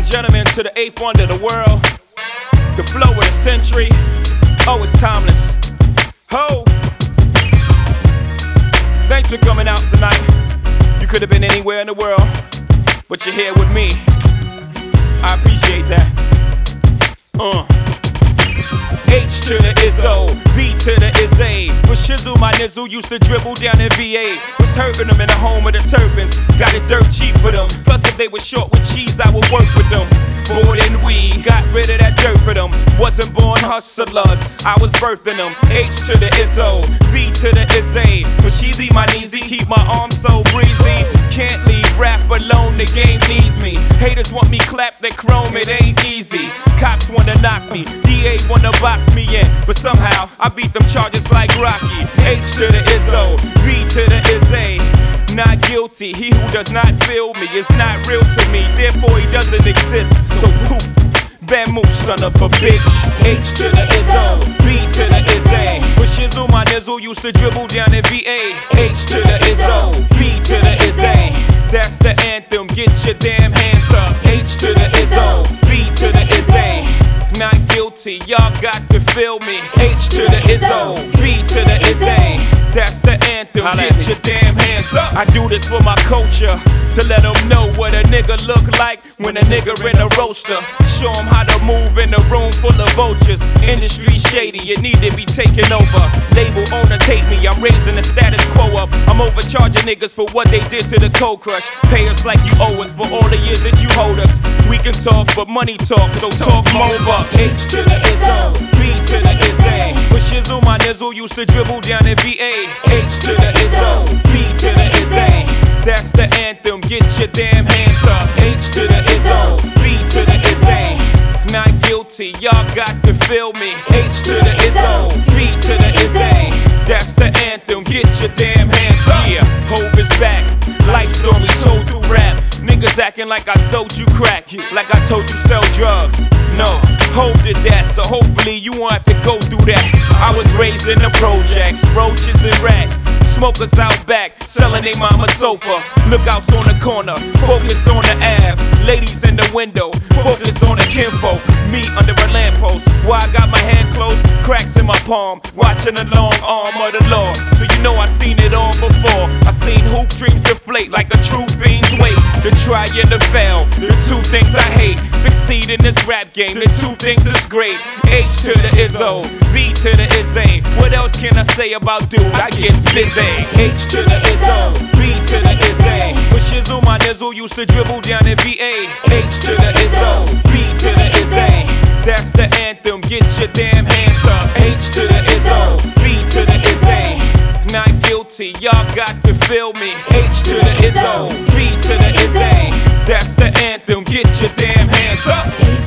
and gentlemen, to the eighth wonder of the world, the flow of the century. Oh, it's timeless. Ho! Thanks for coming out tonight. You could have been anywhere in the world, but you're here with me. I appreciate that. Uh. H to the Izzo, V to the Izzy. For Shizzle, my nizzle used to dribble down in VA. Was them in the home of the Terrapins. Got it dirt cheap for them. Plus, if they were short with cheese, I would work with them. More than we got rid of that dirt for them. Wasn't born hustlers, I was birthing them. H to the Izzo, V to the Izzy. For Sheezy, my kneesy, keep my arms so breezy. Can't leave rap alone, the game needs me. Haters want me clap that chrome, it ain't easy. Cops wanna knock me, DA wanna box me in, but somehow I beat them charges like Rocky. H to the Izzo, he who does not feel me is not real to me, therefore he doesn't exist. So poof, Van son of a bitch. H to the Izzo, B to the Izzy. For Shizzle, my nizzle used to dribble down in VA. H to the Izzo, V to the Izzy. That's the anthem, get your damn hands up. Guilty, y'all got to feel me. H to the Izzo, V to the Izzy. That's the anthem, get your damn hands up. I do this for my culture, to let them know what a nigga look like when a nigga in a roaster. Show them how to move in a room full of vultures. Industry shady, it need to be taken over. Label owners hate me, I'm raising the status quo up. I'm overcharging niggas for what they did to the cold crush. Pay us like you owe us for all the years that you hold us. We can talk, but money talk, so talk more bucks. H to the Izzo, B to the Izzy. For Shizzle, my nizzle used to dribble down in VA. H to the Izzo, B to the Izzy. That's the anthem, get your damn hands up. H to the Izzo, B to the Izzy. Not guilty, y'all got to feel me. H to the Izzo, B to the Izzy. That's the anthem, get your damn hands up. Yeah, Hov is back. Life story told through rap. Niggas acting like I sold you crack, like I told you sell drugs. No, Hov did that, so hopefully you won't have to go through that. I was raised in the projects, roaches and rats. Smokers out back, selling they mama sofa. Lookouts on the corner, focused on the Ave. Ladies in the window, focused on the kinfolk. Me under a lamppost, why I got my hand closed, cracks in my palm. Watching the long arm of the law. So you know I seen it all before. I seen hoop dreams deflate like a true fiend's weight. The try and the fail, the two things I hate. Succeed in this rap game, the two things is great. H to the Izzo, V to the Izzy. What else can I say about dude? I get busy. H to the Izzo, V to the Izzy. For Shizzle, my nizzle used to dribble down in VA. H to the Izzo, V to the Izzy. Got to feel me. H to the Izzo, V to the Izzy. That's the anthem, get your damn hands up.